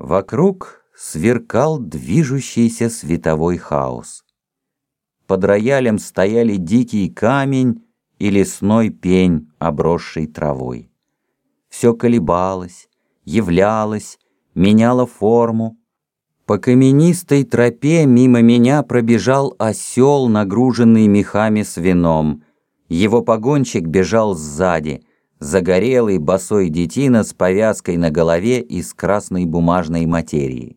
Вокруг сверкал движущийся световой хаос. Под роялем стояли дикий камень и лесной пень, обросший травой. Все колебалось, являлось, меняло форму. По каменистой тропе мимо меня пробежал осел, нагруженный мехами с вином. Его погонщик бежал сзади — загорелый босой детина с повязкой на голове из красной бумажной материи.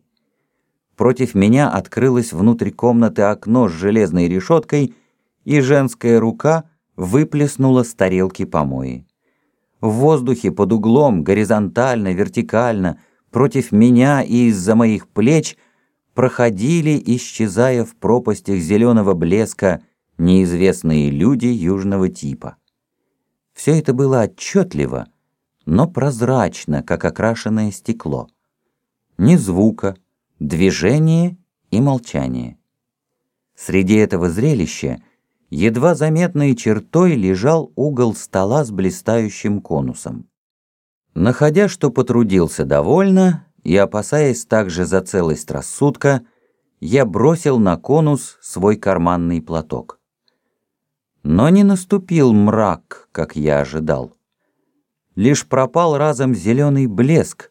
Против меня открылось внутри комнаты окно с железной решеткой, и женская рука выплеснула с тарелки помои. В воздухе под углом, горизонтально, вертикально, против меня и из-за моих плеч проходили, исчезая в пропастях зеленого блеска, неизвестные люди южного типа. Все это было отчетливо, но прозрачно, как окрашенное стекло. Ни звука, движение и молчание. Среди этого зрелища едва заметной чертой лежал угол стола с блистающим конусом. Находя, что потрудился довольно, и опасаясь также за целость рассудка, я бросил на конус свой карманный платок. Но не наступил мрак, как я ожидал. Лишь пропал разом зеленый блеск,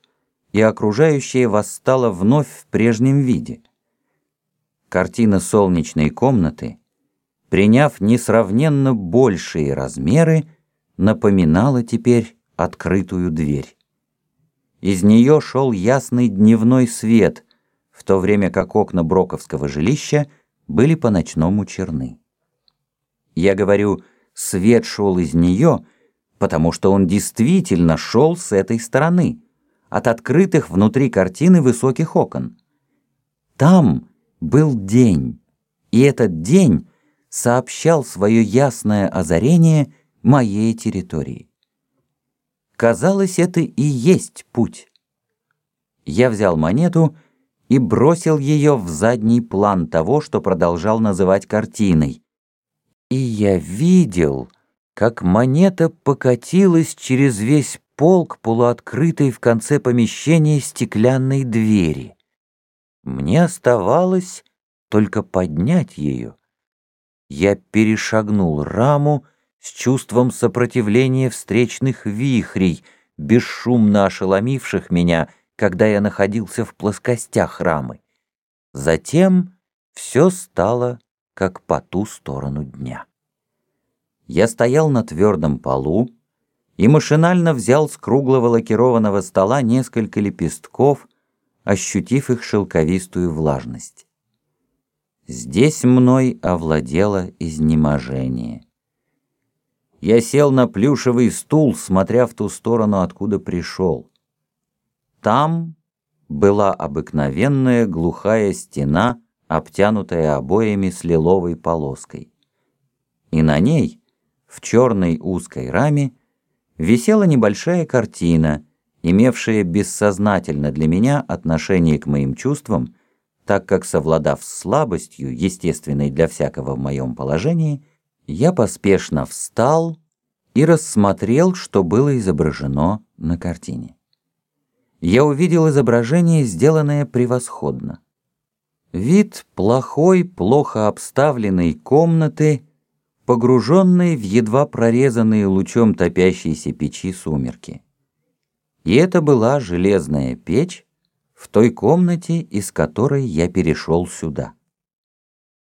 и окружающее восстало вновь в прежнем виде. Картина солнечной комнаты, приняв несравненно большие размеры, напоминала теперь открытую дверь. Из нее шел ясный дневной свет, в то время как окна Броковского жилища были по-ночному черны. Я говорю, свет шел из нее, потому что он действительно шел с этой стороны, от открытых внутри картины высоких окон. Там был день, и этот день сообщал свое ясное озарение моей территории. Казалось, это и есть путь. Я взял монету и бросил ее в задний план того, что продолжал называть картиной, и я видел, как монета покатилась через весь пол к полуоткрытой в конце помещения стеклянной двери. Мне оставалось только поднять ее. Я перешагнул раму с чувством сопротивления встречных вихрей, бесшумно ошеломивших меня, когда я находился в плоскостях рамы. Затем все стало как по ту сторону дня. Я стоял на твердом полу и машинально взял с круглого лакированного стола несколько лепестков, ощутив их шелковистую влажность. Здесь мной овладело изнеможение. Я сел на плюшевый стул, смотря в ту сторону, откуда пришел. Там была обыкновенная глухая стена, обтянутая обоями с лиловой полоской. И на ней, в черной узкой раме, висела небольшая картина, имевшая бессознательно для меня отношение к моим чувствам, так как, совладав с слабостью, естественной для всякого в моем положении, я поспешно встал и рассмотрел, что было изображено на картине. Я увидел изображение, сделанное превосходно. Вид плохой, плохо обставленной комнаты, погруженной в едва прорезанные лучом топящейся печи сумерки. И это была железная печь в той комнате, из которой я перешел сюда.